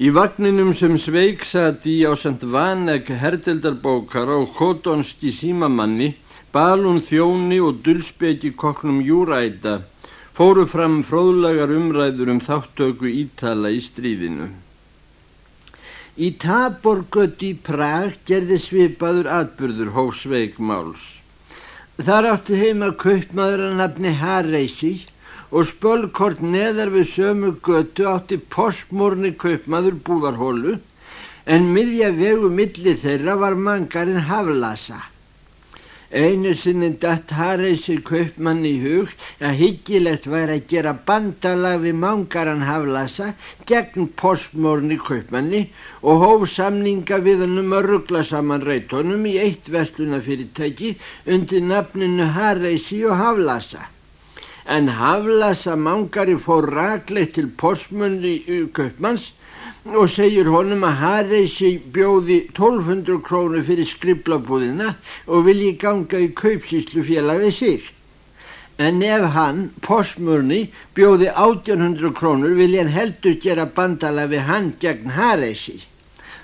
Í vagninum sem Sveig satt í á samt vaneg herdeldarbókara og kotonski símamanni, balun þjóni og dulspeki koknum júræta fóru fram fróðlagar umræður um þáttöku ítala í stríðinu. Í Taborgöt í Prag gerði svipaður atbyrður hófsveik máls. Þar átti heima kaupmaður að nafni Harreisi og spölkort neðar við sömu götu átti postmórni kaupmaður búðarhólu en miðja vegu milli þeirra var mangarinn Haflasa. Einu sinni datt Harreisi kaupmann í hug að hyggilegt væri að gera bandalag við mangarann Haflasa gegn postmórni kaupmanni og hóf samninga við hann um að ruggla saman reytónum í eitt vestlunafyrirtæki undir nafninu Harreisi og Haflasa en Haflasa mangari fór ragleitt til posmunni Kaupmanns og segir honum að Hareysi bjóði 1200 krónu fyrir skriblabúðina og vilji ganga í kaupsíslu félagið sig. En ef hann, posmurni, bjóði 1800 krónur vilji hann heldur gera bandala við hann gegn Hareysi.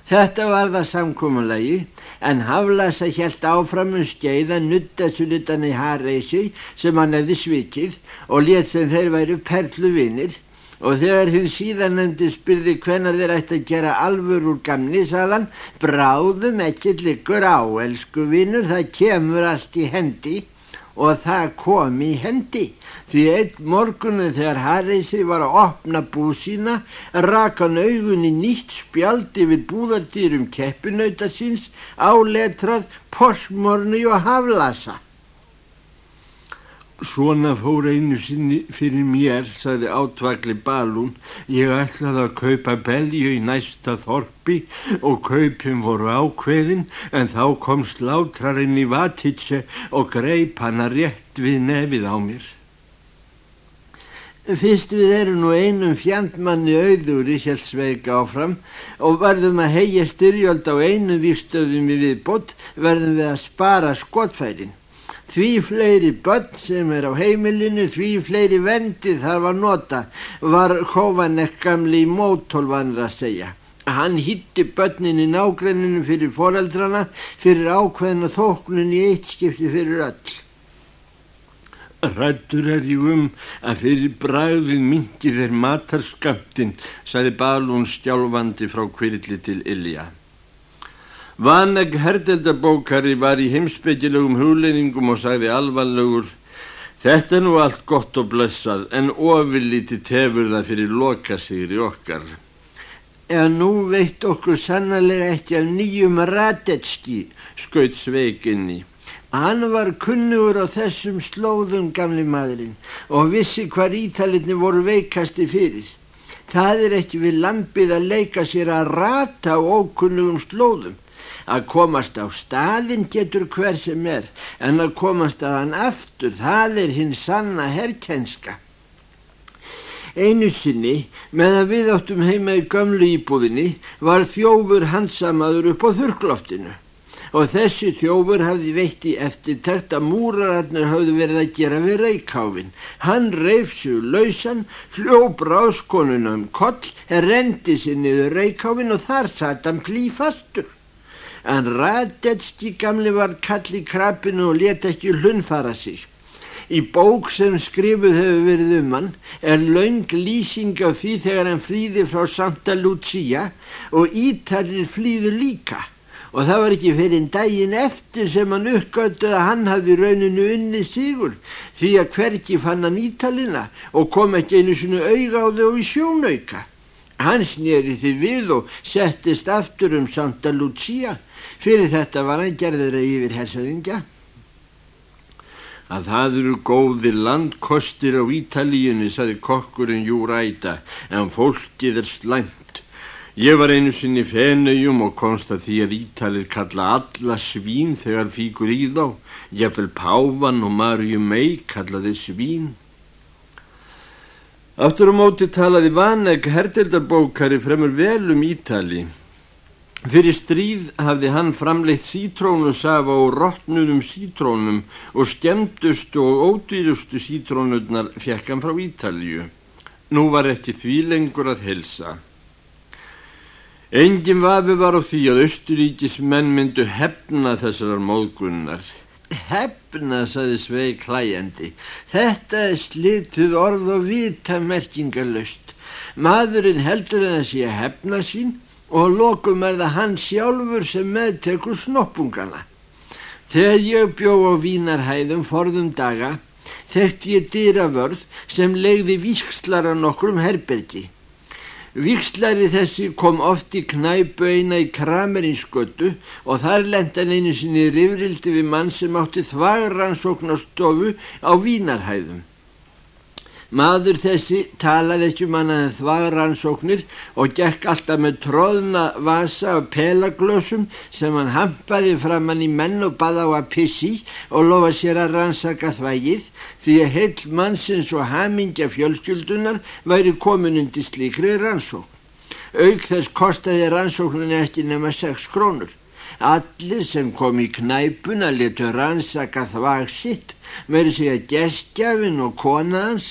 Þetta var það samkómulagi en Haflasa helt áfram um skeið að nutta sulitan í Harreysi sem hann hefði svikið og let sem þeir væru perluvinir. Og þegar hinn síðan nefndi spyrði hvenar þeir ætti að gera alvur úr gamni saðan bráðum ekkert likur á elsku vinnur það kemur allt í hendi. Og það kom í hendi því einn morgunu þegar Harreysi var að opna búð sína rak hann augunni nýtt spjaldi við búðardýrum keppinauta síns áletrað posmorni og haflasa. Svona fór einu sinni fyrir mér, saði átvakli Balún. Ég ætlaði að kaupa belju í næsta þorpi og kaupin voru ákveðin en þá kom slátrarinn í Vatitse og greip hana rétt við nefið á mér. Fyrst við erum nú einum fjandmanni auður í Hjálpsveik áfram og verðum að heia styrjöld á einu vikstöðum við viðbót verðum við að spara skotfærin. Því fleiri börn sem er á heimilinu, því fleiri vendi þarf að nota, var Kovanek gamli í mótólvanir að segja. Hann hitti börnin í nágrenninu fyrir foreldrana, fyrir ákveðna þóknun í eitt skipti fyrir öll. Rættur er ég um að fyrir bræðið mingi þeir matarskaptin, sagði Balún stjálfandi frá kvirli til Ilja. Vaneg herdeldabókari var í heimsbyggilegum hugleðingum og sagði alvarlegur Þetta er nú allt gott og blessað en ofillíti tefur það fyrir loka sig í okkar. Eða nú veit okkur sannlega ekki af nýjum Radetski, skaut sveikinni. Hann var kunnugur á þessum slóðum gamli maðurinn og vissi hvað ítalitni voru veikasti fyrir. Það er ekki við lampið að leika sér að rata á ókunnugum slóðum. Að komast á staðin getur hver sem er en að komast að hann aftur það er hinn sanna herrkenska. Einu sinni meðan við áttum heima í gömlu íbúðinni var þjófur hansamaður upp á þurrkloftinu og þessi þjófur hafði veitti eftir tert að múrararnir hafði verið að gera við reykháfin. Hann reif sér lausan, hljóp ráskonuna um koll, rendi sér niður reykháfin og þar satt hann plífastur en Radetski gamli var kall í krabbinu og leta ekki hlunfara sig. Í bók sem skrifuð hefur verið um hann er laung lýsing á því þegar hann flýði frá Santa Lucia og Ítalir flýðu líka og það var ekki fyrir daginn eftir sem hann uppgötuð að hann hafði rauninu unni sigur því að hverki fann hann Ítalina og kom ekki einu svona auga á þau í sjónauka. Hann snýri því við og settist aftur um Santa Lucia Fyrir þetta var hann gerður að yfir hersöðingja að það eru góðir landkostir á Ítalíunni, saði kokkurinn Júræta, en fólkið er slæmt. Ég var einu sinni fenauðjum og konsta því að Ítalir kalla alla svín þegar fíkur í þá, jafnvel Pávan og Marju mei kallaði svín. Aftur á móti talaði Vaneg hertildarbókari fremur vel um Ítali. Fyrir stríð hafði hann framleitt sítrónusafa og rottnuðum sítrónum og skemmtustu og ódýrustu sítrónurnar fekk hann frá Ítalju. Nú var ekki því lengur að helsa. Engin vafi var á því að Östuríkis menn myndu hefna þessarar móðgunnar. Hefna, saði Sveig hlæjandi. Þetta er slitið orð og vita merkingalöst. Maðurinn heldur að það sé að hefna sín og lokum er það hann sjálfur sem meðtekur snoppungana. Þegar ég bjó á vínarhæðum forðum daga, þekkti ég dýravörð sem legði víkslar á nokkrum herbergi. Víkslari þessi kom oft í knæpu eina í Kramerinsgötu og þar lenda einu sinni rifrildi við mann sem átti þvagransóknastofu á vínarhæðum. Maður þessi talaði ekki um hann að þvaga rannsóknir og gekk alltaf með tróðna vasa og pelaglösum sem hann hampaði fram hann í menn og baða á að pissi og lofa sér að rannsaka þvægið því að heil mannsins og hamingja fjölskyldunar væri komin undir slíkri rannsókn. Auk þess kostiði rannsókninni ekki nema 6 krónur. Allir sem kom í knæpuna letu rannsaka þvag sitt með því að geskjafin og konaðans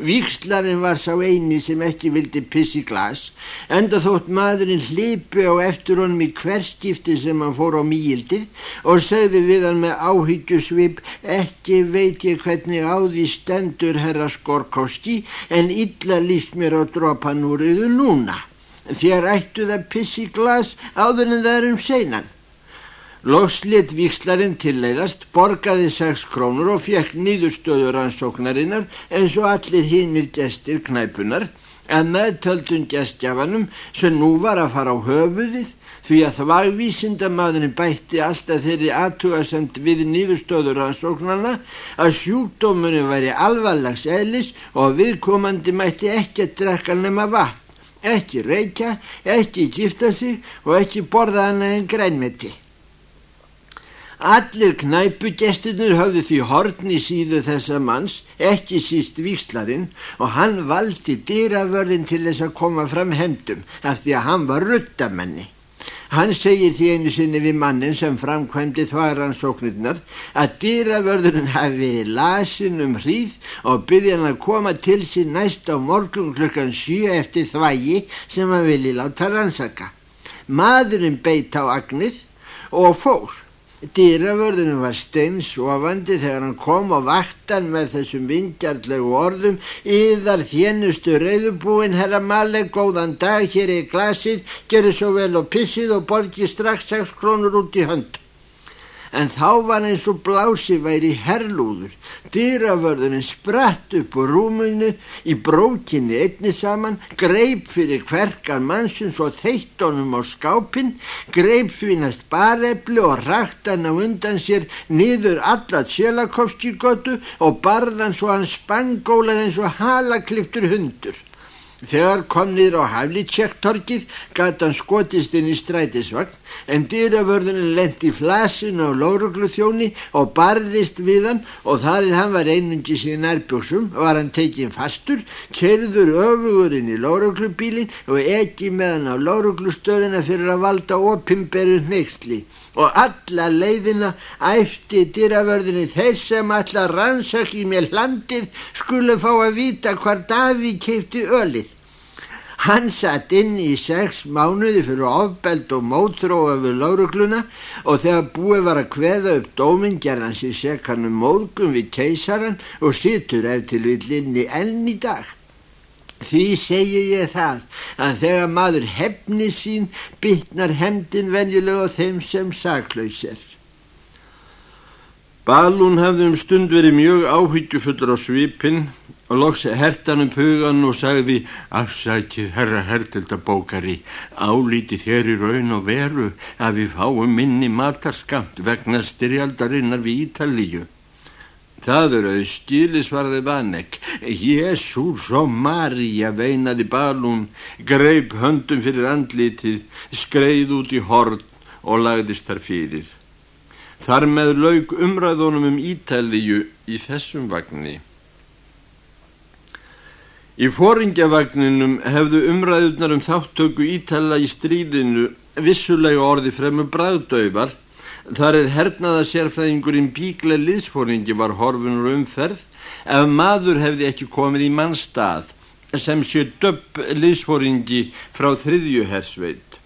Víkslarinn var sá eini sem ekki vildi pissi glas, enda þótt maðurinn hlipi á eftir honum í hverskipti sem hann fór á mýildið og segði við hann með áhyggjusvip ekki veit ég hvernig á því stendur herra Skorkowski en illa líst mér á dropanúriðu núna. Þér ættu það pissi glas áður en það er um seinan. Lókslit vikslarinn tilleiðast, borgaði 6 krónur og fekk nýðustöður ansóknarinnar eins og allir hinnir gestir knæpunar en meðtöldun gestjafanum sem nú var að fara á höfuðið því að það var vísindamadurinn bætti alltaf þeirri aðtugasemt við nýðustöður ansóknarna að sjúkdómunni væri alvarlags eðlis og viðkomandi mætti ekki að drekka nema vatn, ekki reykja, ekki gifta sig og ekki borða hana en grænmeti. Allir knæpugestinur hafði því hortni síðu þessa manns, ekki síst víkslarinn og hann valdi dýravörðin til þess að koma fram hendum af því að hann var ruttamenni. Hann segir því einu sinni við mannin sem framkvæmdi þvaransóknirnar að dýravörðurinn hafi verið lasin um hríð og byrði hann að koma til sín næst á morgun klukkan 7 eftir þvægi sem hann vilji láta rannsaka. Maðurinn beitt á agnið og fór. Dýravörðunum var steinsofandi þegar hann kom á vaktan með þessum vingjarlegu orðum. Íðar þjennustu reyðubúin, herra Male, góðan dag, hér er glasið, gerir svo vel og pissið og borgi strax 6 krónur út í hönd en þá var eins og blási væri herlúður. Dýravörðunin spratt upp úr rúmunu í brókinni einni saman, greip fyrir hverkar mannsins og þeitt honum á skápin, greip því næst barefli og rakt hann á undan sér niður allat sjelakovskíkotu og barðan svo hann spangólað eins og halakliptur hundur. Þegar kom niður á Havlítsjektorkið gæti hann skotist inn í strætisvagn en dýravörðunin lendi flasin á lórugluþjóni og barðist við hann og þar hann var einungis í nærbjóksum var hann tekinn fastur, kerður öfugurinn í lóruglubílin og ekki með hann á lóruglustöðina fyrir að valda opimberu neyksli og alla leiðina æfti dýravörðinni þeir sem alla rannsaki með landið skulle fá að vita hvar Daví keipti ölið. Hann satt inn í sex mánuði fyrir ofbeld og mótróa við laurugluna og þegar búið var að kveða upp hann sér sekanum móðgum við keisaran og situr eftir villinni enn í dag. Því segi ég það að þegar maður hefni sín bytnar hemdin venjulega þeim sem saklaus er. Balún hafði um stund verið mjög áhyggjufullur á svipin og loks hertan upp hugan og sagði afsækið herra hertildabókari álíti þér í raun og veru að við fáum minni matarskamt vegna styrjaldarinnar við Ítalíu. Það er auðskili svarði Vanek. Jésús og Marja veinaði balún, greip höndum fyrir andlitið, skreið út í hort og lagðist þar fyrir. Þar með laug umræðunum um Ítalíu í þessum vagnni. Í fóringjavagninum hefðu umræðunar um þáttöku Ítala í stríðinu vissulega orði fremur bræðdauvar Þar er hernaða sérfæðingurinn Bíkle liðsfóringi var horfunur umferð ef maður hefði ekki komið í mannstað sem sé döpp liðsfóringi frá þriðju hersveit.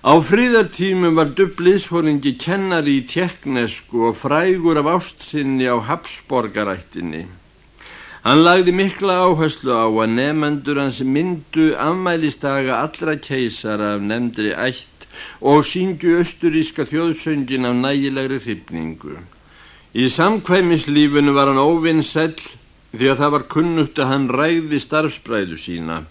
Á fríðartímum var dubbliðsfóringi kennari í tjekknesku og frægur af ástsinni á Habsborgarættinni. Hann lagði mikla áherslu á að nefnendur hans myndu afmælistaga allra keisara af nefndri ætt og síngju östuríska þjóðsöngin af nægilegri hrifningu. Í samkvæmislífunu var hann óvinnsell því að það var kunnugt að hann ræði starfsbræðu sína.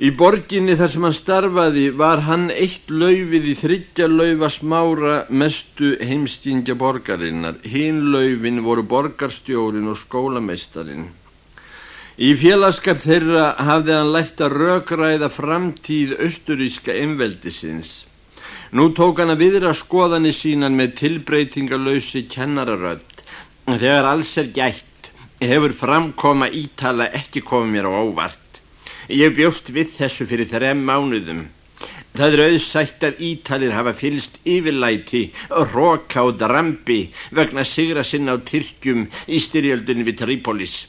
Í borginni þar sem hann starfaði var hann eitt laufið í þryggja laufa smára mestu heimstingja borgarinnar. Hinn laufin voru borgarstjórin og skólameistarinn. Í félagskap þeirra hafði hann lært að rökræða framtíð austuríska einveldisins. Nú tók hann að viðra skoðanir sínan með tilbreytingalösi kennararödd. Þegar alls er gætt hefur framkoma ítala ekki komið mér á óvart. Ég bjóst við þessu fyrir þrem mánuðum. Það er auðsætt að Ítalir hafa fylst yfirlæti, roka og drambi vegna sigra sinna á Tyrkjum í styrjöldunni við Tripolis.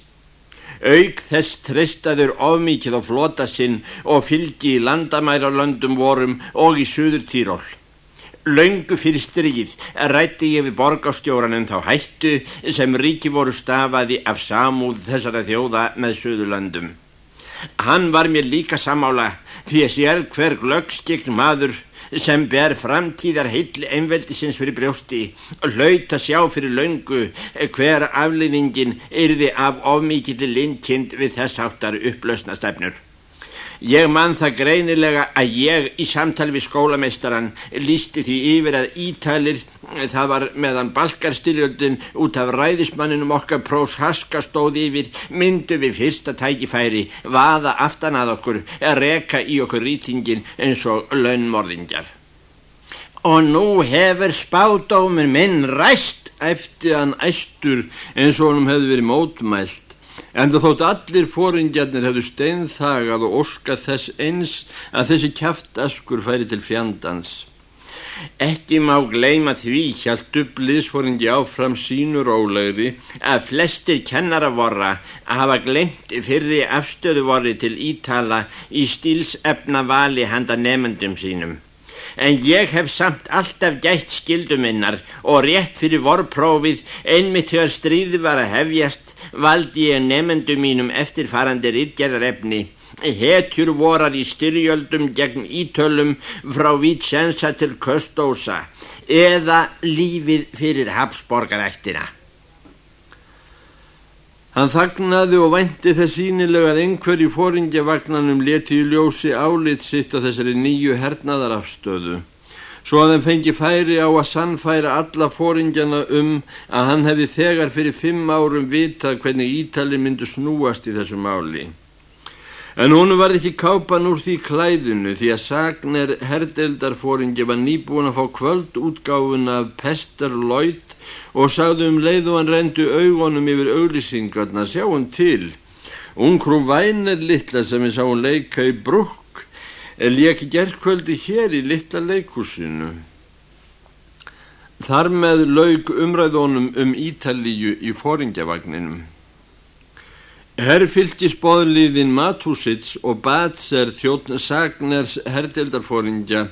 Aug þess treystaður ofmikið á flota sinn og fylgi í landamæralöndum vorum og í Suður Týról. Laungu fyrir stríð rætti ég við borgástjóranum þá hættu sem ríki voru stafaði af samúð þessara þjóða með Suðurlandum. Hann var mér líka samála því að sér hver glöggskikn maður sem ber framtíðar heil einveldisins fyrir brjósti hlaut að sjá fyrir laungu hver aflýningin yrði af ofmíkilli linkind við þess áttar upplausna stefnur. Ég mann það greinilega að ég í samtali við skólameistaran lísti því yfir að ítalir það var meðan balkarstyrjöldin út af ræðismanninum okkar prós haska stóði yfir myndu við fyrsta tækifæri vaða aftan að okkur að reka í okkur rýtingin eins og launmorðingjar. Og nú hefur spádómur minn ræst eftir hann æstur eins og honum hefði verið mótmælt en þótt allir fóringjarnir hefðu steinþagað og óskað þess eins að þessi kæftaskur færi til fjandans. Ekki má gleima því hjælt dubbliðsfóringi áfram sínur ólegri að flestir kennara vorra að hafa glemt fyrri afstöðu vorri til ítala í stílsefna vali handa nefnendum sínum en ég hef samt alltaf gætt skilduminnar og rétt fyrir vorprófið einmitt þegar stríði var að hefjast valdi ég nefnendu mínum eftirfarandi rittgerðarefni hetjur vorar í styrjöldum gegn ítölum frá Vícensa til Köstósa eða lífið fyrir Habsborgarættina. Hann þagnaði og vænti þess sínilega að einhverju fóringjavagnanum leti í ljósi álit sitt á þessari nýju hernaðarafstöðu svo að þeim fengi færi á að sannfæra alla fóringjana um að hann hefði þegar fyrir fimm árum vitað hvernig Ítali myndu snúast í þessu máli. En hún var ekki kápan úr því klæðinu því að Sagner herdeldarfóringi var nýbúin að fá kvöldútgáfuna af Pester Lloyd og sagði um leið og hann reyndu augunum yfir auglýsingarna sjáum til Ungrú Vænir litla sem við sáum leika í brukk er líka gerðkvöldi hér í litla leikúsinu. Þar með laug umræðunum um Ítalíu í fóringjavagninum. Herr fylgis bóðliðin Matúsits og Batser þjóttn Sagners herdeldarfóringja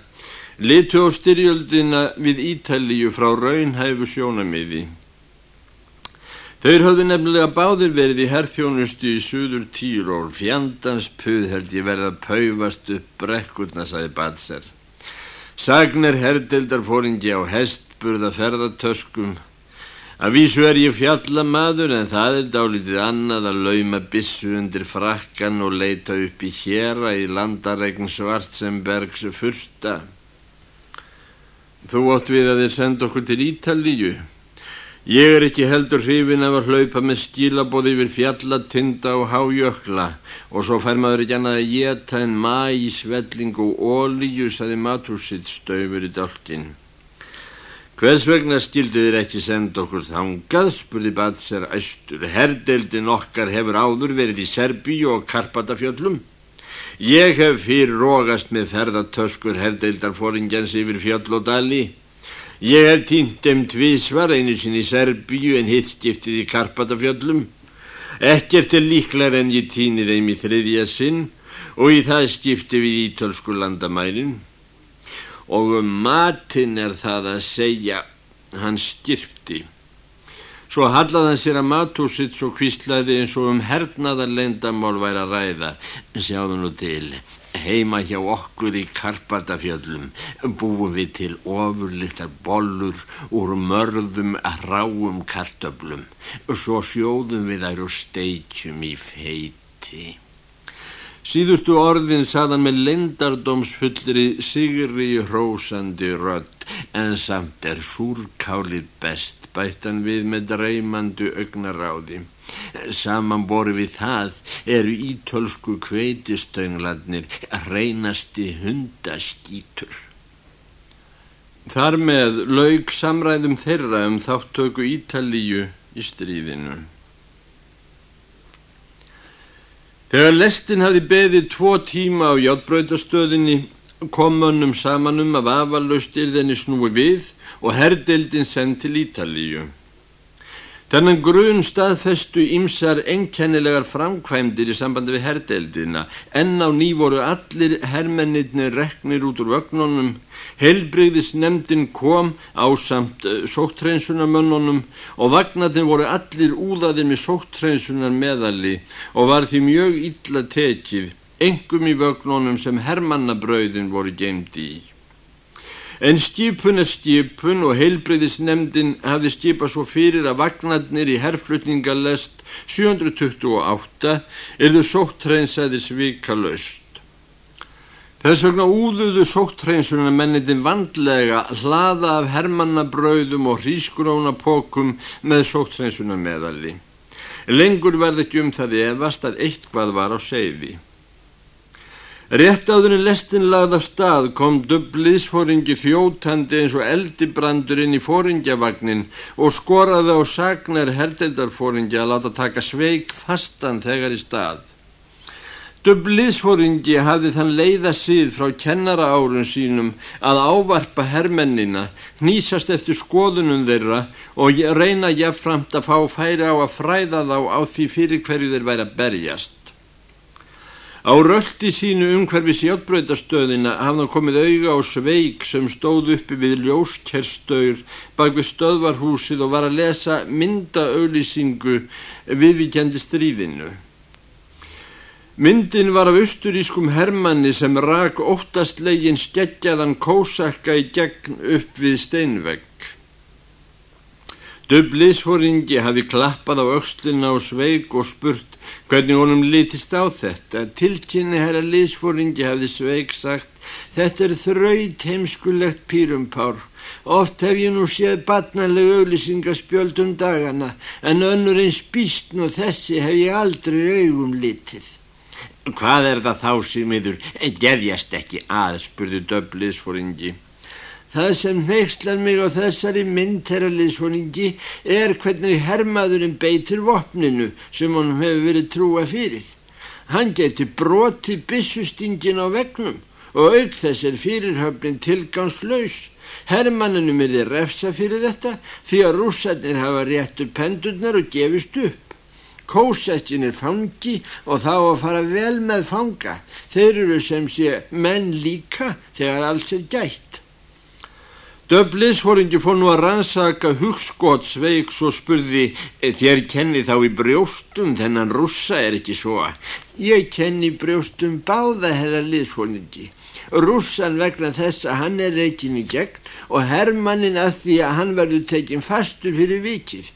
litu á styrjöldina við Ítalíu frá raunhæfu sjónamiði. Þeir höfðu nefnilega báðir verið í herþjónustu í suður Týról, fjandans puð held ég verið að paufast upp brekkurna, sagði Batser. Sagner herdeldarfóringi á hestburða ferðartöskum. Að vísu er ég fjallamadur en það er dálítið annað að lauma bissu undir frakkan og leita upp í hjera í landaregn Svartsenbergs fyrsta. Þú ótt við að þið senda okkur til Ítalíu. Ég er ekki heldur hrifin af að hlaupa með skilabóði yfir fjallatinda og hájökla og svo fær maður ekki annað að geta en mæi, svelling og ólíu, saði matúsitt stöfur í dálkin. Hvers vegna skildu þér ekki senda okkur þangað, spurði Batser æstur. Herdeldin okkar hefur áður verið í Serbíu og Karpatafjöllum. Ég hef fyrir rógast með ferðartöskur herdeildarfóringjans yfir fjöll og dali. Ég hef týnt um tvísvar einu sinni í Serbíu en hitt skiptið í Karpatafjöllum. Ekkert er líklar en ég týni þeim í þriðja sinn og í það skipti við ítölsku landamærin. og um matinn er það að segja hann skirpti. Svo hallaði hann sér að matúsitt svo kvíslaði eins og um hernaðar leindamál væri að ræða. Sjáðu nú til, heima hjá okkur í Karpatafjöllum búum við til ofurlittar bollur úr mörðum ráum kartöblum. Svo sjóðum við þær og steikjum í feiti. Síðustu orðin saðan með lendardómsfullri sigri hrósandi rödd en samt er súrkálið best bættan við með dreymandu augnaráði. Samanbori við það eru ítölsku kveitistöngladnir reynasti hundaskítur. Þar með laug samræðum þeirra um þáttöku Ítalíu í stríðinu. Þegar lestin hafi beðið tvo tíma á játbröytastöðinni kom mönnum saman um að afalaust yrðinni snúi við og herdeildin send til Ítalíu. Þennan grun staðfestu ímsar enkennilegar framkvæmdir í sambandi við herdeildina en á ný voru allir hermennirni reknir út úr vögnunum Helbreyðisnemdin kom á samt eh, sóttreinsunarmönnunum og vagnatinn voru allir úðaðir með sóttreinsunar meðali og var því mjög illa tekið, engum í vögnunum sem hermannabrauðin voru gemdi í. En skipun er skipun og heilbreyðisnemdin hafði skipað svo fyrir að vagnatnir í herflutningalest 728 erðu sóttreinsaði svika löst. Þess vegna úðuðu sóttreinsunar mennitin vandlega hlaða af hermannabrauðum og hrískrónapokum með sóttreinsunar meðalli. Lengur verði ekki um það efast að eitthvað var á seifi. Rétt áðurinn lestin lagð af stað kom dubbliðsfóringi þjótandi eins og eldibrandur inn í fóringjavagnin og skoraði á sagnar herdeildarfóringi að láta taka sveik fastan þegar í stað. Dubbliðsfóringi hafði þann leiða síð frá kennara árun sínum að ávarpa hermennina, nýsast eftir skoðunum þeirra og reyna jafnframt að fá færi á að fræða þá á því fyrir hverju þeir væri að berjast. Á röldi sínu umhverfi sjáttbröytastöðina hafði hann komið auga á sveik sem stóð uppi við ljóskerstaur bak við stöðvarhúsið og var að lesa myndaauðlýsingu viðvíkjandi stríðinu. Myndin var af austurískum hermanni sem rak óttastlegin skeggjaðan kósakka í gegn upp við steinvegg. Dublisfóringi hafi klappað á aukslina og sveig og spurt hvernig honum litist á þetta. Tilkynni herra lisfóringi hafi sveig sagt þetta er þraut heimskulegt pýrumpár. Oft hef ég nú séð batnarlega auðlýsingaspjöld um dagana en önnur eins býstn og þessi hef ég aldrei augum litið. Hvað er það þá sem yfir gefjast ekki að, spurði döbliðsfóringi. Það sem neykslar mig á þessari mynd, herra liðsfóringi, er hvernig hermaðurinn beitur vopninu sem honum hefur verið trúa fyrir. Hann getur broti bissustingin á vegnum og auk þess er fyrirhöfnin tilgánslaus. Hermannunum er þið refsa fyrir þetta því að rússarnir hafa réttur pendurnar og gefist upp. Kósettin er fangi og þá að fara vel með fanga. Þeir eru sem sé menn líka þegar alls er gætt. Döbliðsfóringi fór nú að rannsaka hugskottsveiks og spurði þér kenni þá í brjóstum þennan russa er ekki svo. Ég kenni brjóstum báða herra liðsfóringi. Russan vegna þess að hann er reikin í gegn og hermannin að því að hann verður tekinn fastur fyrir vikið.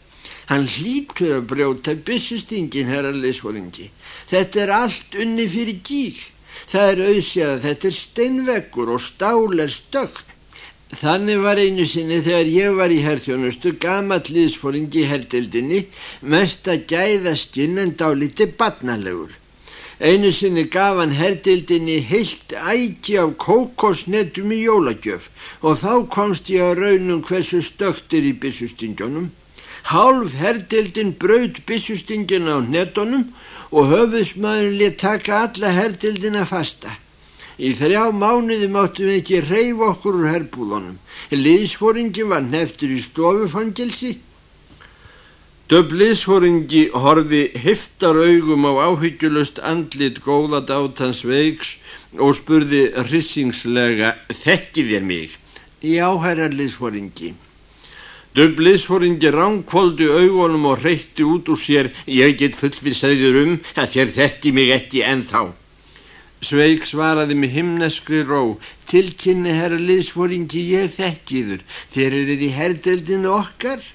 Hann hlýtur að brjóta byssustingin, herra leysfóringi. Þetta er allt unni fyrir gík. Það er auðsjað að þetta er steinveggur og stál er stökt. Þannig var einu sinni þegar ég var í herþjónustu gamall liðsfóringi í hertildinni mest að gæða skinn en dálíti batnalegur. Einu sinni gaf hann hertildinni heilt ægi af kókosnetum í jólagjöf og þá komst ég að raunum hversu stökt er í byssustingjónum. Hálf herdildin braut byssustingin á netonum og höfðusmaðurinn let taka alla herdildina fasta. Í þrjá mánuði máttum við ekki reyf okkur úr herbúðunum. Liðsforingin var neftur í stofufangilsi. Döbliðsforingi horfi heftar augum á áhyggjulust andlit góða dátans veiks og spurði hrissingslega Þekkið þér mig? Já, herra liðsforingi. Döbliðsforingi ránkvóldi augunum og reytti út úr sér Ég get fullfisæður um að þér þekki mig ekki ennþá. Sveig svaraði með himneskri ró. Tilkynni, herra liðsforingi, ég þekkiður. Þér eruð í herdeldinu okkar?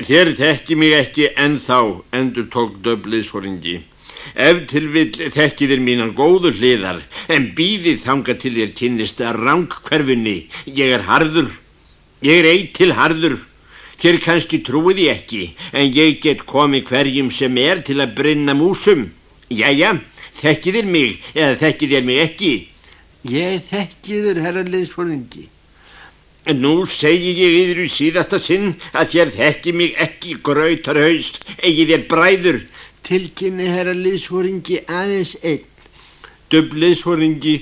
Þér þekki mig ekki ennþá, endur tók döbliðsforingi. Ef til vill þekki þér mínan góður hliðar, en býðið þanga til þér kynnist að ránkverfunni. Ég er harður, ég er eitt til harður. Þér kannski trúið ég ekki, en ég get komið hverjum sem er til að brinna músum. Jæja, Þekkið þér mig eða þekkið þér mig ekki? Ég þekkiður, herra liðsfóringi. En nú segi ég yfir í síðasta sinn að þér þekki mig ekki gröytar haust, eigi þér bræður. Tilkynni, herra liðsfóringi, aðeins einn. Döbb liðsfóringi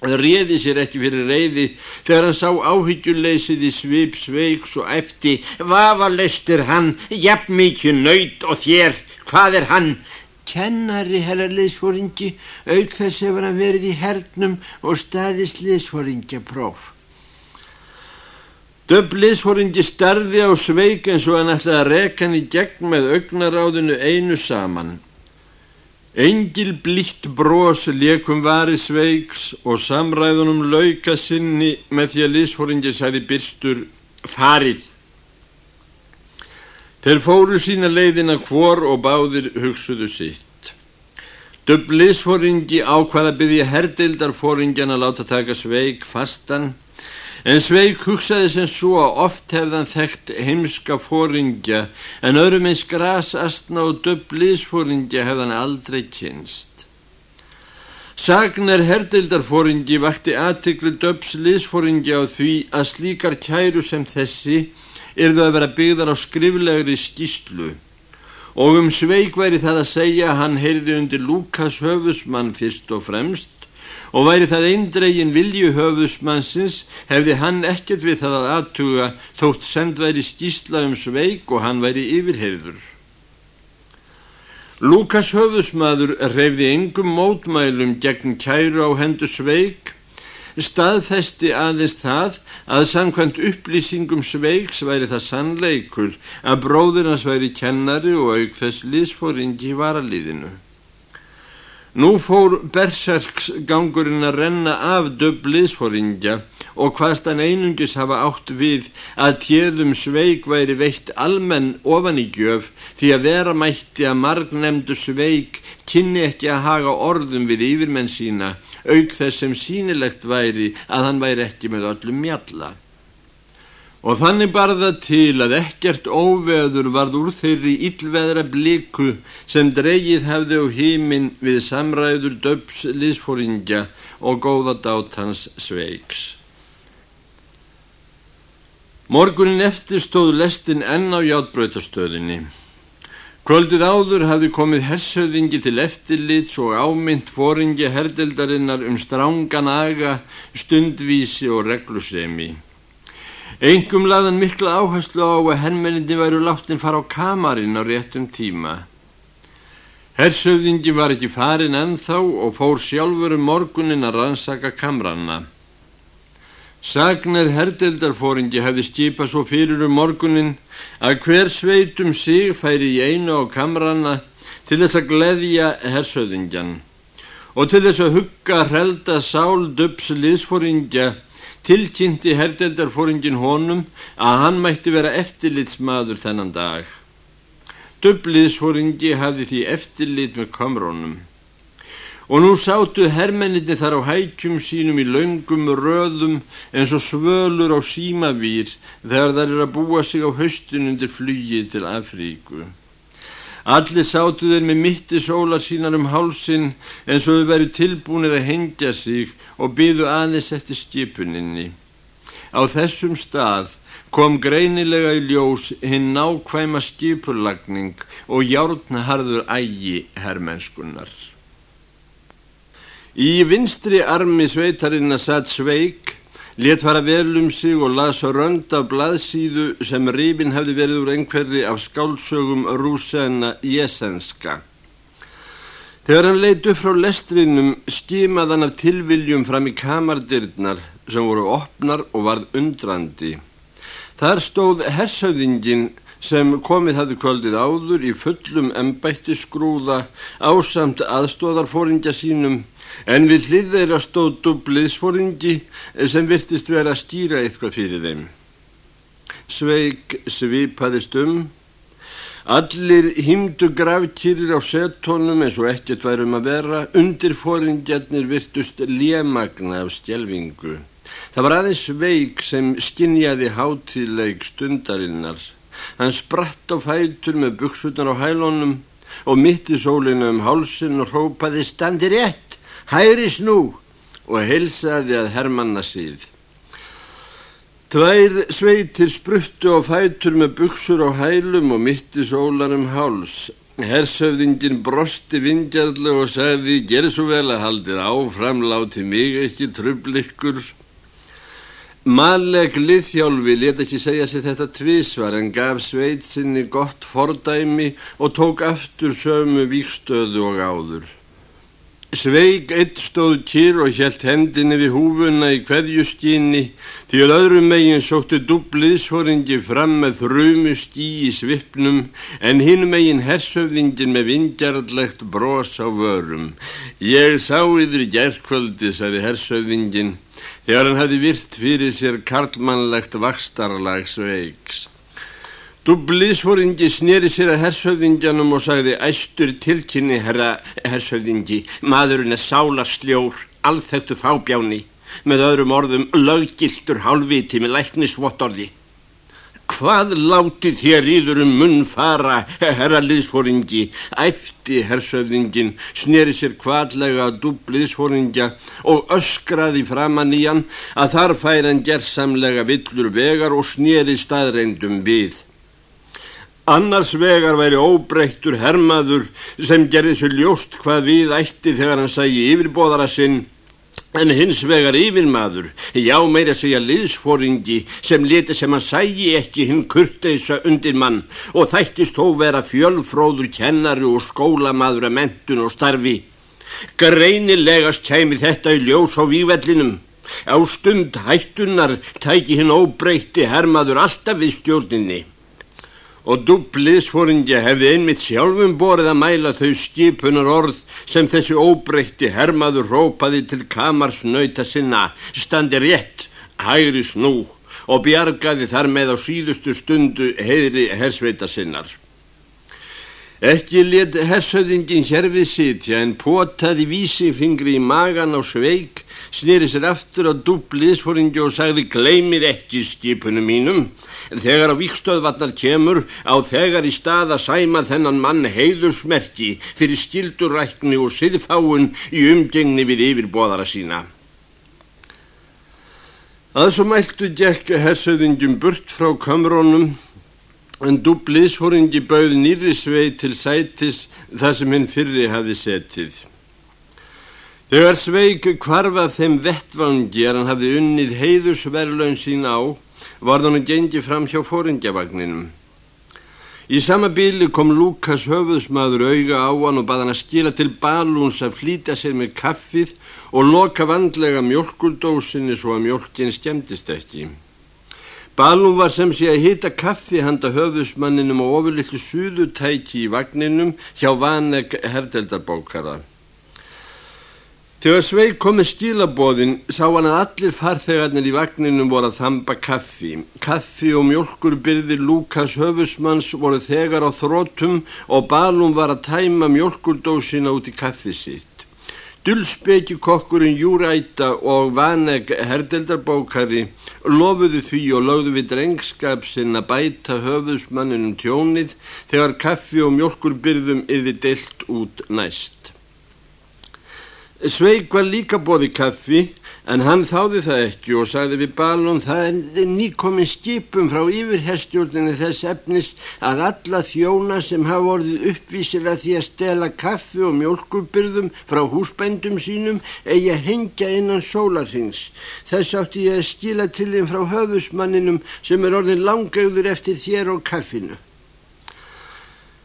réði sér ekki fyrir reyði þegar hann sá áhyggjuleysið í svip sveiks og efti. Vafa lestir hann, jafn mikið nöyt og þér, hvað er hann? Kennari herra liðsforingi, auk þess hefur hann verið í hernum og staðist liðsforingja próf. Döbb liðsforingi starði á sveik eins og hann ætlaði að reka hann í gegn með augnaráðinu einu saman. Engil blítt brós liekum vari sveiks og samræðunum lauka sinni með því að liðsforingi sæði byrstur farið. Þeir fóru sína leiðina hvor og báðir hugsuðu sitt. Dublisfóringi ákvaða byggði herdeildarfóringjan að láta taka Sveig fastan, en Sveig hugsaði sem svo að oft hefðan þekkt heimska fóringja, en öðrum eins grasastna og dublisfóringja hefðan aldrei kynst. Sagnar herdeildarfóringi vakti aðtiklu dubslisfóringja á því að slíkar kæru sem þessi yrðu að vera byggðar á skriflegri skýslu og um sveik væri það að segja að hann heyrði undir Lukas höfusmann fyrst og fremst og væri það eindregin vilju höfusmannsins hefði hann ekkert við það að aðtuga þótt send væri skýsla um sveik og hann væri yfirheyrður. Lukas höfusmaður reyfði engum mótmælum gegn kæru á hendur sveik staðfesti aðeins það að samkvæmt upplýsingum sveiks væri það sannleikur að bróður hans væri kennari og auk þess liðsfóringi í varaliðinu. Nú fór berserks gangurinn að renna af döbb liðsfóringja og hvaðst hann einungis hafa átt við að tjeðum sveik væri veitt almenn ofan í gjöf því að vera mætti að margnemdu sveik kynni ekki að haga orðum við yfirmenn sína auk þess sem sínilegt væri að hann væri ekki með öllum mjalla. Og þannig barða til að ekkert óveður varð úr þeirri illveðra bliku sem dreyið hefði á híminn við samræður döps lísfóringja og góða dátans sveiks. Morgunin eftir stóð lestin enn á játbröytastöðinni. Kvöldið áður hafði komið hersöðingi til eftirlits og ámynd fóringi herdeldarinnar um strángan aga, stundvísi og reglusemi. Engum laðan mikla áherslu á að hennmenninni væru láttinn fara á kamarinn á réttum tíma. Hersöðingi var ekki farin ennþá og fór sjálfur um morgunin að rannsaka kamranna. Sagnar herdeldarfóringi hefði skipað svo fyrir um morgunin að hver sveitum sig færi í einu á kamrana til þess að gleðja hersöðingjan og til þess að hugga hrelda sál döps liðsfóringja tilkynnti herdeldarfóringin honum að hann mætti vera eftirlitsmaður þennan dag. Döbliðsfóringi hafði því eftirlit með kamrónum. Og nú sátu hermenninni þar á hækjum sínum í laungum röðum eins og svölur á símavýr þegar þær er að búa sig á höstun undir flugið til Afríku. Allir sátu þeir með mitti sólar sínar um hálsin eins og þau veru tilbúinir að hengja sig og byðu aðeins eftir skipuninni. Á þessum stað kom greinilega í ljós hinn nákvæma skipurlagning og járnharður ægi herrmennskunnar. Í vinstri armi sveitarinn að satt sveik, let fara vel um sig og las rönd af blaðsíðu sem rifin hefði verið úr einhverri af skálsögum rúsena jesenska. Þegar hann leitu frá lestrinum skimað hann af tilviljum fram í kamardyrnar sem voru opnar og varð undrandi. Þar stóð hersauðingin sem komið hafði kvöldið áður í fullum embættisgrúða ásamt aðstóðarfóringja sínum en við hlið þeirra stóð dubliðsfóringi sem virtist vera að stýra eitthvað fyrir þeim. Sveig svipaðist um Allir hýmdu gravkýrir á setónum eins og ekkert værum að vera, undir fóringjarnir virtust lémagna af stjelvingu. Það var aðeins veik sem skinjaði hátíðleik stundarinnar. Hann spratt á fætur með buksunar á hælónum og mitti sólinu um hálsin og rópaði standi rétt, hæris nú og heilsaði að hermanna síð. Tvær sveitir spruttu á fætur með buksur á hælum og mitti sólar um háls. Hersöfðingin brosti vingjarlega og sagði, gerð svo vel að haldið áfram, láti mig ekki trublikkur. Maleg liðhjálfi let ekki segja sér þetta tvísvar en gaf sveit sinni gott fordæmi og tók aftur sömu vikstöðu og áður. Sveig eitt stóð kýr og hjælt hendinni við húfuna í hverjustíni því að öðrum megin sóttu dubliðsforingi fram með þrjumustí í svipnum en hinn megin hersöfðingin með vingjarlegt bros á vörum. Ég sá yfir gerðkvöldi, sagði hersöfðingin þegar hann hafi virt fyrir sér karlmannlegt vakstarlag Sveigs. Dubliðsforingi sneri sér að hersöfðingjanum og sagði æstur tilkynni, herra hersöfðingi, maðurinn er sálarsljór, alþögtu fábjáni, með öðrum orðum löggiltur hálfviti með læknisvottorði. Hvað láti þér íður um munn fara, herra liðsforingi, æfti hersöfðingin, sneri sér kvallega að dubliðsforingja og öskraði framann í hann að þar fær hann gerðsamlega villur vegar og sneri staðreindum við. Annars vegar væri óbreyttur hermaður sem gerði svo ljóst hvað við ætti þegar hann sægi yfirbóðara sinn en hins vegar yfirmaður, já meira segja liðsforingi sem leti sem hann sægi ekki hinn kurteisa undir mann og þættist þó vera fjölfróður kennari og skólamaður að mentun og starfi. Greinilegast kæmi þetta í ljós á vývellinum. Á stund hættunar tæki hinn óbreytti hermaður alltaf við stjórninni og dubliðsforingja hefði einmitt sjálfum borið að mæla þau skipunar orð sem þessi óbreytti hermaður rópaði til kamars nauta sinna, standi rétt, hægri snú og bjargaði þar með á síðustu stundu heiðri hersveita sinnar. Ekki let hersöðingin hérfið sitja en potaði vísifingri í magan á sveik, snýri sér aftur á dubliðsforingja og sagði gleymið ekki skipunum mínum þegar á vikstöðvarnar kemur á þegar í stað að sæma þennan mann heiðursmerki fyrir skildurækni og siðfáun í umgengni við yfirbóðara sína. Að svo mæltu Jack hersöðingjum burt frá kamrónum en dubliðshoringi bauð nýri svei til sætis þar sem hinn fyrri hafi setið. Þegar sveik kvarfað þeim vettvangi er hann hafði unnið heiðusverlaun sín á var þannig gengið fram hjá fóringjavagninum. Í sama bíli kom Lukas höfuðsmaður auga á hann og bað hann að skila til balúns að flýta sér með kaffið og loka vandlega mjölkuldósinni svo að mjölkin skemmtist ekki. Balún var sem sé að hita kaffi handa höfuðsmanninum og ofurlitlu suðutæki í vagninum hjá Vanek herdeldarbókara. Þegar Sveig kom með skilabóðin sá hann að allir farþegarnir í vagninum voru að þamba kaffi. Kaffi og mjölkurbyrðir Lukas höfusmanns voru þegar á þrótum og Balum var að tæma mjölkurdósina út í kaffi sitt. Dulspeki kokkurinn Júræta og Vaneg herdeldarbókari lofuðu því og lögðu við drengskap sinn að bæta höfusmanninum tjónið þegar kaffi og mjölkurbyrðum yfir deilt út næst. Sveig var líka bóði kaffi en hann þáði það ekki og sagði við Balón það er nýkomin skipum frá yfirherstjórninu þess efnis að alla þjóna sem hafa orðið uppvísir að því að stela kaffi og mjölkurbyrðum frá húsbændum sínum eigi að hengja innan sólarhings. Þess átti ég að skila til þeim frá höfusmanninum sem er orðin langauður eftir þér og kaffinu.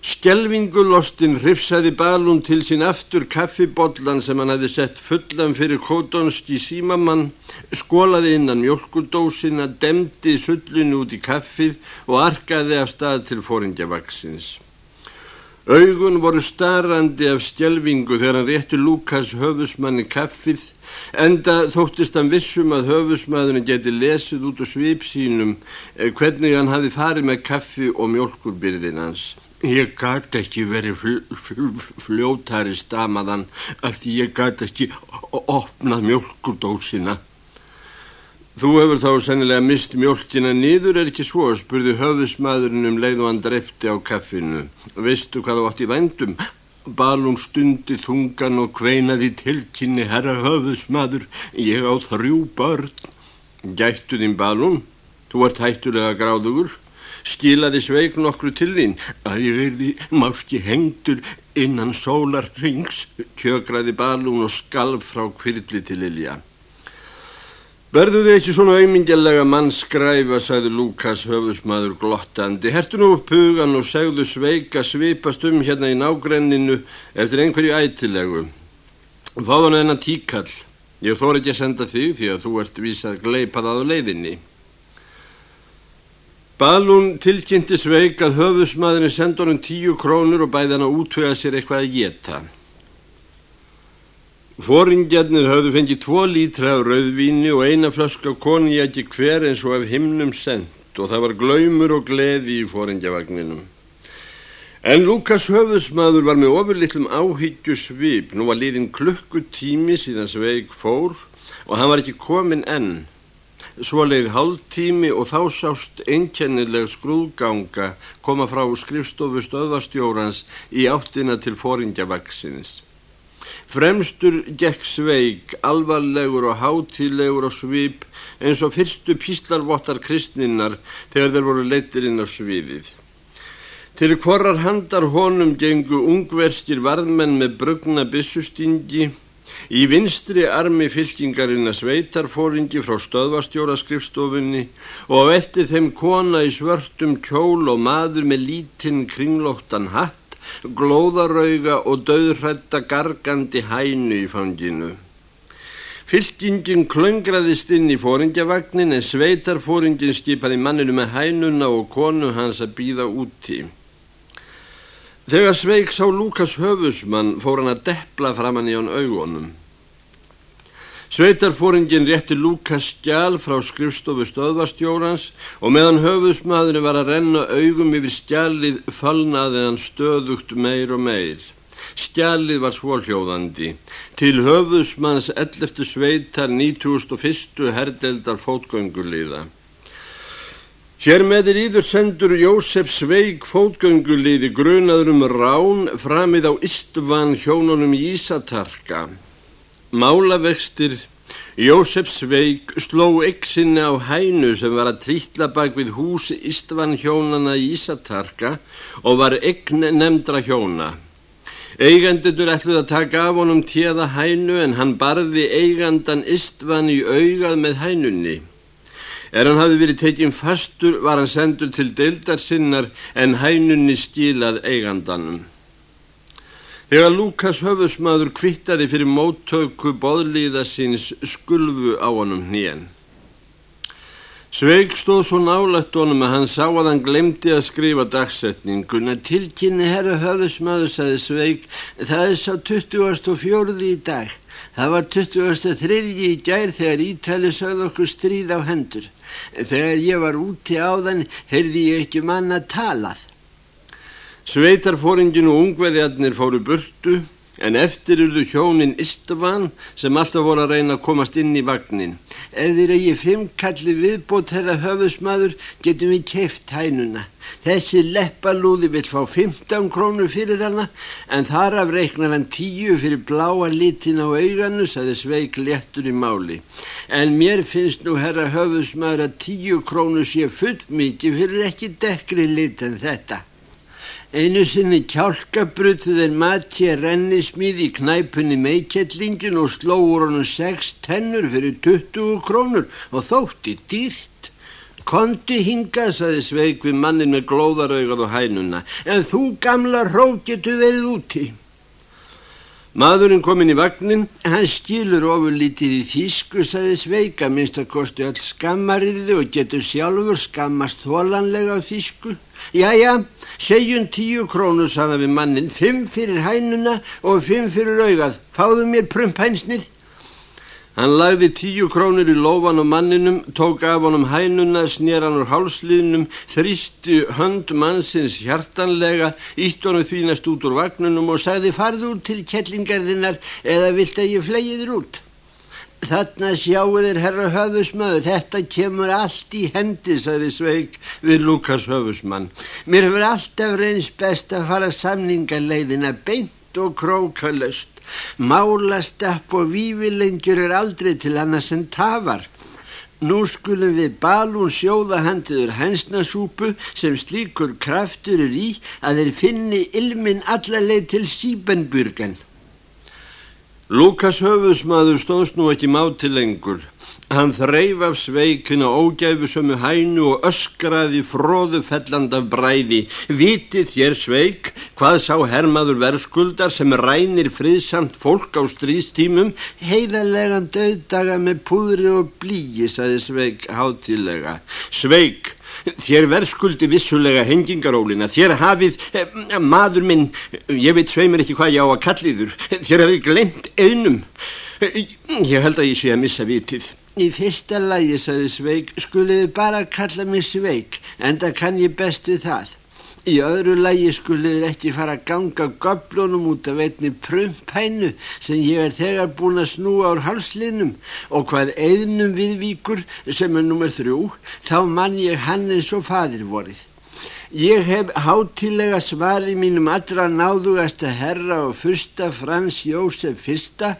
Skelvingulostin hrifsaði balún til sín aftur kaffibollan sem hann hefði sett fullan fyrir kótonski símamann, skólaði innan mjölkudósina, demdi sullinu út í kaffið og arkaði af stað til fóringjavaksins. Augun voru starrandi af skjelvingu þegar hann rétti Lukas höfusmanni kaffið, enda þóttist hann vissum að höfusmaðurinn geti lesið út úr svip sínum eh, hvernig hann hafi farið með kaffi og mjölkurbyrðin hans. Ég gæti ekki verið fl fl fljótari stamaðan af því ég gæti ekki opnað mjölkurdósina. Þú hefur þá sennilega mist mjölkina nýður er ekki svo, spurði höfusmaðurinn um leið og hann drefti á kaffinu. Veistu hvað þú átt í vændum? Balún stundi þungan og kveinaði tilkynni herra höfusmaður. Ég á þrjú börn. Gættu þín Balún, þú ert hættulega gráðugur skilaði sveik nokkru til þín að ég erði máski hengtur innan sólarrings, kjökraði balún og skalf frá kvirpli til Ilja. Verðu þið ekki svona auðmingjalega mannskræfa, sagði Lukas höfusmaður glottandi. Hertu nú upp hugan og segðu sveika svipast um hérna í nágrenninu eftir einhverju ætilegu. Fáðan enna tíkall. Ég þór ekki að senda þig því að þú ert vísað gleipað að leiðinni. Balún tilkynnti sveik að höfusmaðurinn senda honum tíu krónur og bæði hann að útvöga sér eitthvað að geta. Fóringjarnir höfðu fengið tvo lítra af rauðvíni og eina flaska koni ekki hver eins og af himnum sendt og það var glaumur og gleði í fóringjavagninum. En Lukas höfusmaður var með ofurlittlum áhyggjusvip, nú var liðin klukkutími síðan sveik fór og hann var ekki komin enn. Svo leið hálftími og þá sást einkennileg skrúðganga koma frá skrifstofu stöðvastjórans í áttina til fóringjavaksins. Fremstur gekk sveik, alvarlegur og hátilegur á svip eins og fyrstu píslarvottar kristninnar þegar þeir voru leittir inn á sviðið. Til hvorar handar honum gengu ungverskir varðmenn með brugna bissustingi Í vinstri armi fylkingarinn að sveitarfóringi frá stöðvastjóraskrifstofunni og eftir þeim kona í svörtum kjól og maður með lítinn kringlóttan hatt, glóðarauga og döðrætta gargandi hænu í fanginu. Fylkingin klöngraðist inn í fóringjavagnin en sveitarfóringin skipaði manninu með hænuna og konu hans að býða úti. Þegar Sveig sá Lukas höfusmann fór hann að deppla framann í hann augunum. Sveitarfóringin rétti Lukas skjál frá skrifstofu stöðvastjórans og meðan höfusmaðurinn var að renna augum yfir skjálið fallnaði hann stöðugt meir og meir. Skjálið var svólhjóðandi. Til höfusmanns 11. sveitar 91. herdeldar fótgönguliða. Hér með er íður sendur Jósef Sveig fótgönguliði grunaður um rán framið á Istvan hjónunum Ísatarka. Málavextir Jósef Sveig sló eksinni á hænu sem var að trítla bak við hús Istvan hjónana Ísatarka og var egn nefndra hjóna. Eigandendur ætluð að taka af honum tíða hænu en hann barði eigandan Istvan í augað með hænunni. Er hann hafi verið tekinn fastur var hann sendur til deildar sinnar en hænunni skilað eigandanum. Þegar Lukas höfusmaður kvittaði fyrir móttöku boðlíða síns skulfu á honum hnien. Sveig stóð svo nálægt honum að hann sá að hann glemdi að skrifa dagsetninguna. Tilkynni herra höfusmaður, saði Sveig, það er sá 24. í dag. Það var 23. í gær þegar Ítali sögð okkur stríð á hendur. Þegar ég var úti á þann heyrði ég ekki manna talað. Sveitarfóringin og ungveðjarnir fóru burtu en eftir eruðu hjónin Istvan sem alltaf voru að reyna að komast inn í vagnin. Ef þeir eigi fimm kalli viðbót þeirra höfusmaður getum við keft hænuna. Þessi leppalúði vil fá 15 krónur fyrir hana en þar af reiknar hann 10 fyrir bláa litin á auganu, saði Sveig léttur í máli. En mér finnst nú herra höfusmaður að 10 krónur sé full mikið fyrir ekki dekkri lit en þetta. Einu sinni kjálkabrutu þeir mati að renni smíði í knæpunni meikettlingin og slóur honum 6 tennur fyrir 20 krónur og þótti dýrt. Kondi hinga, saði Sveig við mannin með glóðaraugað og hænuna, en þú gamla rók getur verið úti. Maðurinn kom inn í vagnin, hann skilur ofur lítið í þýsku, saði Sveig, að minnst að kosti öll skammarirði og getur sjálfur skammast þólanlega á þýsku. Jæja, segjum tíu krónu, saða við mannin, fimm fyrir hænuna og fimm fyrir augað. Fáðu mér prumphænsnið. Hann lagði tíu krónur í lofan á manninum, tók af honum hænuna, snér hann úr hálsliðnum, þrýsti hönd mannsins hjartanlega, ítt honum þínast út úr vagnunum og sagði farðu út til kettlingarðinnar eða vilt að ég flegi þér út. Þarna sjáu þér herra höfusmaður, þetta kemur allt í hendi, sagði Sveig við Lukas höfusmann. Mér hefur alltaf reynst best að fara samningarleiðina beint og krókalöst. Málastapp og vívilengjur er aldrei til annars en tafar. Nú skulum við balún sjóða handiður hensnasúpu sem slíkur kraftur er í að þeir finni ilmin allarleið til síbenburgan. Lukas höfusmaður stóðst nú ekki máti lengur. Hann þreif af sveikina ógæfusömu hænu og öskraði fróðu felland af bræði. Vitið þér sveik hvað sá hermaður verðskuldar sem rænir friðsamt fólk á stríðstímum? Heiðarlegan döðdaga með púðri og blíi, saði sveik hátilega. Sveik! Þér verðskuldi vissulega hengingarólina, þér hafið, eh, maður minn, ég veit sveimir ekki hvað ég á að kalliður, þér hafið glemt einum. Ég held að ég sé að missa vitið. Í fyrsta lagi, saði Sveig, skuliði bara kalla mig Sveig, en það kann ég best við það. Í öðru lagi skuliði ekki fara að ganga göblunum út af einni prumphænu sem ég er þegar búin að snúa ár halslinum og hvað eðnum viðvíkur sem er nummer þrjú, þá mann ég hann eins og fadir vorið. Ég hef hátilega svari mínum allra náðugasta herra og fyrsta Frans Jósef fyrsta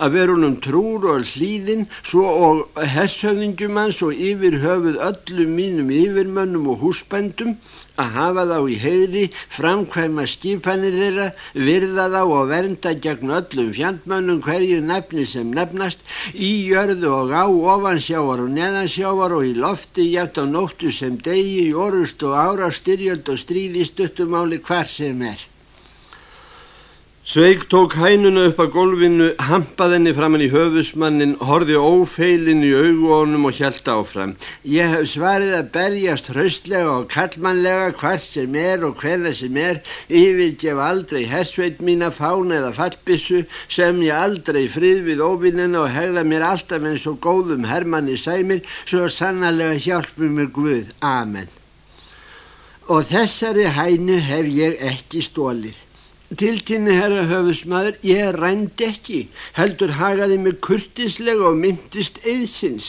að vera húnum trúr og hlýðin svo og hesshöfningum hans og yfir höfuð öllum mínum yfirmönnum og húsbændum að hafa þá í heiðri, framkvæma skipanir þeirra, virða þá og vernda gegn öllum fjandmönnum hverju nefni sem nefnast, í jörðu og á ofansjávar og neðansjávar og í lofti jægt á nóttu sem degi, í orust og ára, styrjöld og stríði stuttumáli hvar sem er. Sveig tók hænuna upp að gólfinu, hampað henni framann í höfusmannin, horfi ófeilin í auguónum og hjælt áfram. Ég hef svarið að berjast hraustlega og kallmannlega hvert sem er og hverna sem er, yfirgef aldrei hessveit mína fána eða fallbissu, sem ég aldrei frið við óvinnina og hegða mér alltaf eins og góðum hermanni sæmir, svo sannarlega hjálpum mér Guð. Amen. Og þessari hænu hef ég ekki stólið. Tilkynni herra höfusmaður, ég rændi ekki, heldur hagaði mig kurtislega og myndist eðsins.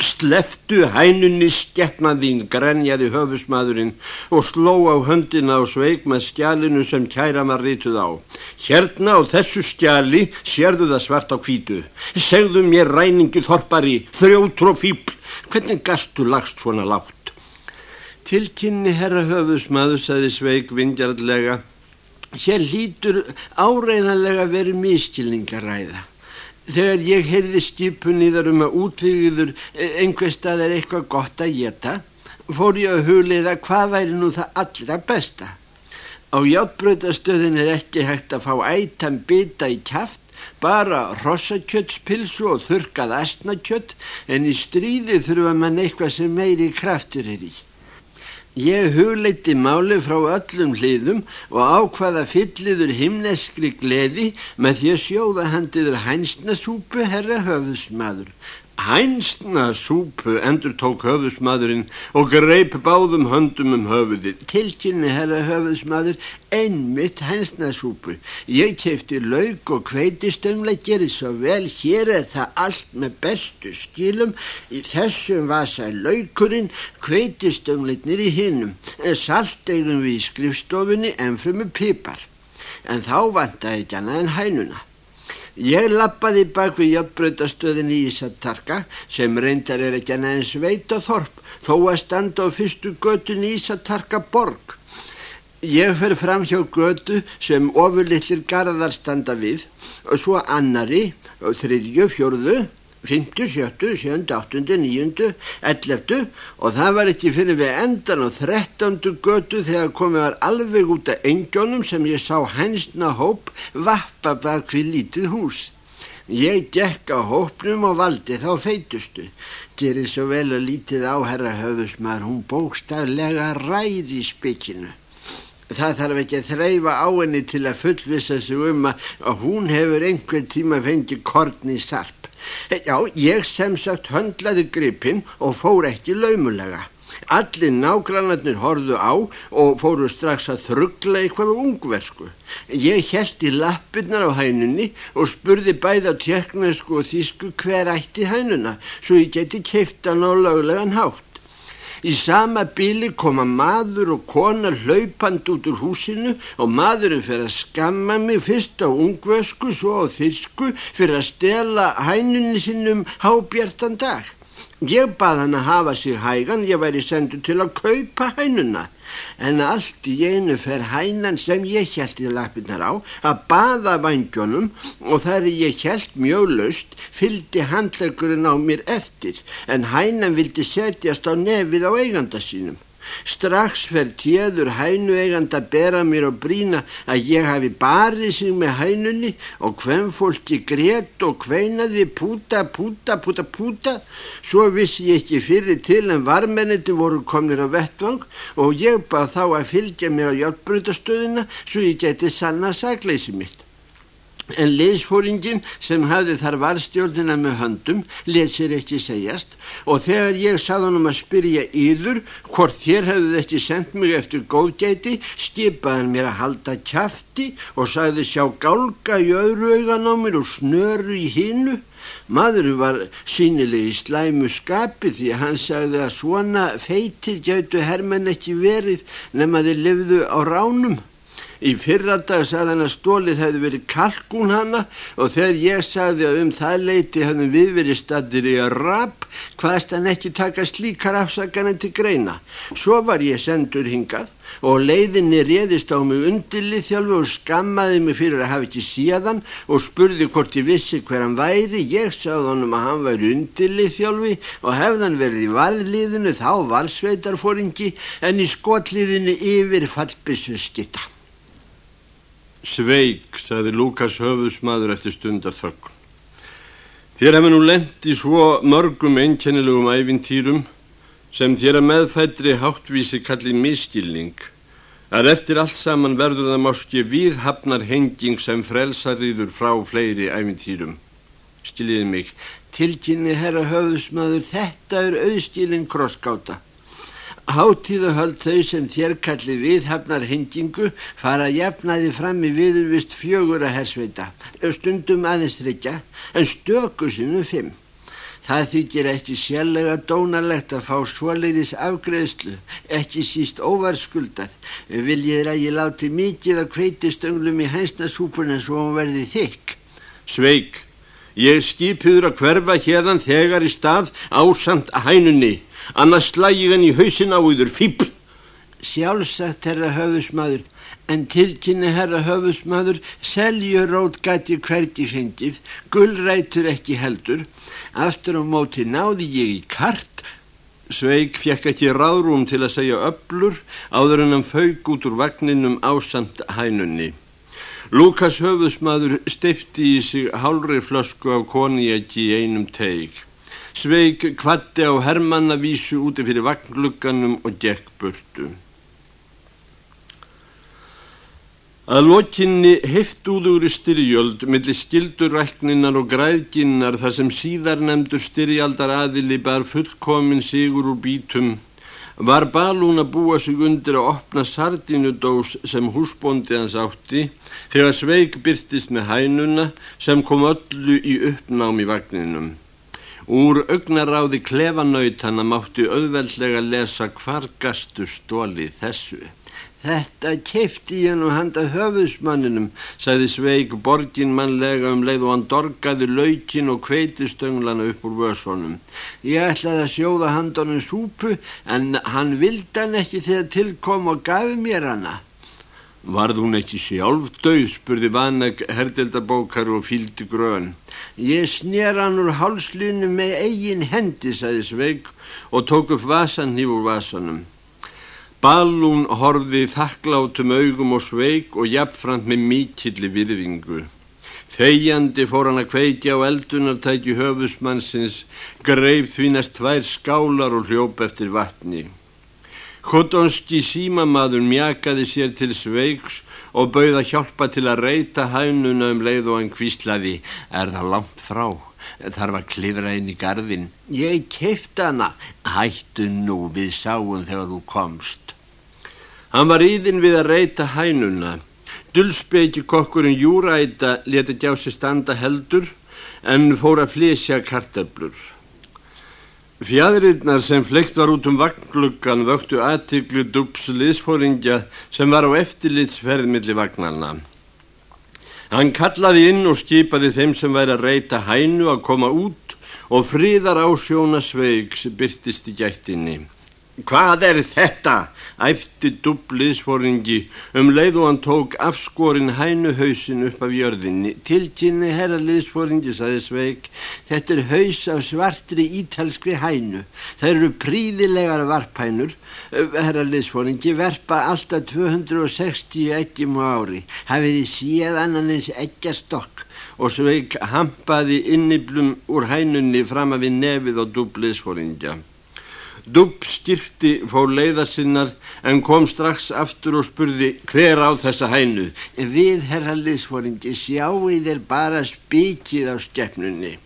Sleftu hænunni skeppnaðín, grenjaði höfusmaðurinn og sló á höndina og sveik með skjálinu sem kæra maður rituð á. Hérna á þessu skjali sérðu það svart á kvítu. Segðu mér ræningi þorpari, þrjótr og fíbl, hvernig gastu lagst svona látt? Tilkynni herra höfusmaður, saði sveik vingjarlega, Hér lítur áreiðanlega verið miskilningaræða. Þegar ég heyrði skipun í þar um að útvíður einhver stað er eitthvað gott að geta, fór ég að hugliða hvað væri nú það allra besta. Á játbröðastöðin er ekki hægt að fá ætan bita í kæft, bara rossakjötspilsu og þurkað astnakjött, en í stríði þurfa mann eitthvað sem meiri kraftur er í. Ég hugleiti máli frá öllum hliðum og ákvaða fylliður himneskri gleði með því að sjóða handiður hænsnasúpu herra höfðsmaður. Hænsnasúpu endur tók höfðsmaðurinn og greip báðum höndum um höfuðið. Tilkynni herra höfðsmaður einmitt hænsnasúpu. Ég kefti laug og kveitistöngla gerir svo vel. Hér er það allt með bestu skilum. Í þessum vasa laugurinn, kveitistöngletnir í hinnum. Salt eigum við í skrifstofunni en frumur pipar. En þá vantaði ekki annað en hænuna. Ég lappaði bak við hjáttbröytastöðin í Ísatarka sem reyndar er ekki en sveit og þorp þó að standa á fyrstu götun í Ísatarka borg. Ég fer fram hjá götu sem ofurlitlir garðar standa við og svo annari, þriðju, fjörðu, 5., 7., 7., 8., 9., 11. og það var ekki fyrir við endan á 13. götu þegar komið var alveg út af engjónum sem ég sá hænsna hóp vappa bak við lítið hús. Ég gekk á hópnum og valdi þá feitustu. Gerir svo vel að lítið áherra höfusmar, hún bókstaflega ræði spikinu. Það þarf ekki að þreyfa á henni til að fullvisa sig um að hún hefur einhver tíma fengið korn í sarp. Já, ég sem sagt höndlaði gripinn og fór ekki laumulega. Allir nágrannarnir horðu á og fóru strax að þruggla eitthvað á ungversku. Ég held í lappirnar á hænunni og spurði bæð á tjekknesku og þísku hver ætti hænuna svo ég geti keiftan á löglegan hátt. Í sama bíli koma maður og kona hlaupand út úr húsinu og maðurinn fyrir að skamma mig fyrst á ungvösku svo á þysku fyrir að stela hænunni sinnum hábjartan dag. Ég bað hann að hafa sig hægan, ég væri sendu til að kaupa hænuna. En allt í einu fer hænan sem ég held í lappinnar á að baða vangjónum og þar ég held mjög laust fyldi handlegurinn á mér eftir en hænan vildi setjast á nefið á eiganda sínum. Strax fer tíður hænu eigand að bera mér og brína að ég hafi barið sig með hænunni og hvem fólki greitt og kveinaði púta, púta, púta, púta. Svo vissi ég ekki fyrir til en varmenniti voru komnir á vettvang og ég bað þá að fylgja mér á hjálpbrutastöðina svo ég geti sanna sagleysi mitt. En liðsfóringin sem hafði þar varstjórnina með höndum let sér ekki segjast og þegar ég sað honum að spyrja yður hvort þér hefðuð ekki sendt mig eftir góðgæti skipaði hann mér að halda kæfti og sagði sjá gálga í öðru augan á mér og snöru í hinnu. Maður var sínilegi slæmu skapi því hann sagði að svona feitir gætu hermenn ekki verið nema þeir lifðu á ránum. Í fyrra dag sagði hann að stólið hefði verið kalkún hana og þegar ég sagði að um það leiti hafðum við verið stattir í að rap hvaðst hann ekki taka slíkar afsakana til greina. Svo var ég sendur hingað og leiðinni réðist á mig undilið þjálfu og skammaði mig fyrir að hafa ekki síðan og spurði hvort ég vissi hver hann væri. Ég sagði honum að hann væri undilið þjálfi og hefðan verið í varðliðinu þá valsveitarfóringi en í skotliðinu yfir fallbissu skitta. Sveig, saði Lukas höfðusmaður eftir stundar þöggun. Þér hefði nú lent í svo mörgum einkennilegum æfintýrum sem þér að meðfættri háttvísi kalli miskilning að eftir allt saman verður það máski viðhafnar henging sem frelsariður frá fleiri æfintýrum. Skiljiði mig, tilkynni herra höfðusmaður, þetta er auðstílinn krosskáta. Háttíðahöld þau sem þér kalli viðhafnar hengingu fara jafnaði fram í viðurvist fjögur að hersveita, stundum aðeins þryggja, en stöku sinnum fimm. Það þykir ekki sjálflega dónalegt að fá svoleiðis afgreðslu, ekki síst óvarskuldar. Viljið að ég láti mikið að kveiti stönglum í hænsnasúpuna svo hún verði þykk. Sveig, ég skipiður að hverfa hérðan þegar í stað ásamt hænunni annars slægi henni í hausin á yður fíbl. Sjálfsagt, herra höfusmaður, en tilkynni herra höfusmaður, seljurót gæti hvergi fengið, gullrætur ekki heldur, aftur á móti náði ég í kart, Sveig fjekk ekki ráðrúm til að segja öblur áður en hann fauk út úr vagninum ásamt hænunni. Lukas höfusmaður steifti í sig hálri flösku af koniaki í einum teig. Sveig kvatti á Hermannavísu úti fyrir vagnglugganum og gekk burtu. Að lokinni heftúður í styrjöld millir skildurækninar og græðginnar þar sem síðar nefndur styrjaldar aðili bar fullkomin sigur úr bítum var Balún að búa sig undir að opna sardinudós sem húsbóndi hans átti þegar Sveig byrtist með hænuna sem kom öllu í uppnám í vagninum. Úr augnaráði klefanauðtana mátti auðveldlega lesa hvar gastu stóli þessu. Þetta kefti ég nú handa höfusmanninum, sagði Sveig borginmannlega um leið og hann dorgaði laukin og kveitistönglan upp úr vössonum. Ég ætlaði að sjóða handonum súpu en hann vildi hann ekki þegar tilkom og gafi mér hana. Varð hún ekki sjálf döð, spurði Vanag herdeldabókar og fíldi grön. Ég snér hann úr hálslinu með eigin hendi, sagði Sveig og tók upp vasanhíf úr vasanum. Balún horfi þakklátum augum og Sveig og jafnframt með mikilli viðvingu. Þegjandi fór hann að kveikja á eldunartæki höfusmannsins, greip því næst tvær skálar og hljóp eftir vatni. Kotonski símamaður mjakaði sér til sveiks og bauða hjálpa til að reyta hænuna um leið og hann kvíslaði. Er það langt frá? Þar var klifra inn í gardin. Ég kefti hana. Hættu nú, við sáum þegar þú komst. Hann var íðin við að reyta hænuna. Dulspeiki kokkurinn Júræta leti gjá sér standa heldur en fór að flésja kartablur. Fjæðirinnar sem fleikt var út um vagngluggan vöktu aðtiklu Dubs liðsfóringja sem var á eftirlitsferð millir vagnarna. Hann kallaði inn og skipaði þeim sem væri að reyta hænu að koma út og fríðar á sjónasveig sem byrtist í gættinni. Hvað er þetta? æfti dubbliðsforingi um leið og hann tók afskorin hænuhausin upp af jörðinni. Tilkynni herra liðsforingi, saði Sveig, þetta er haus af svartri ítalskri hænu. Það eru príðilegar varphænur. Herra liðsforingi verpa alltaf 260 eggjum á ári. Hafið þið séð annanins eggjastokk og Sveig hampaði inniblum úr hænunni fram af við nefið á dubbliðsforingja. Dubb styrti fór leiðasinnar en kom strax aftur og spurði hver á þessa hænu. Við, herra liðsforingi, sjáu þér bara spikið á skeppnunni.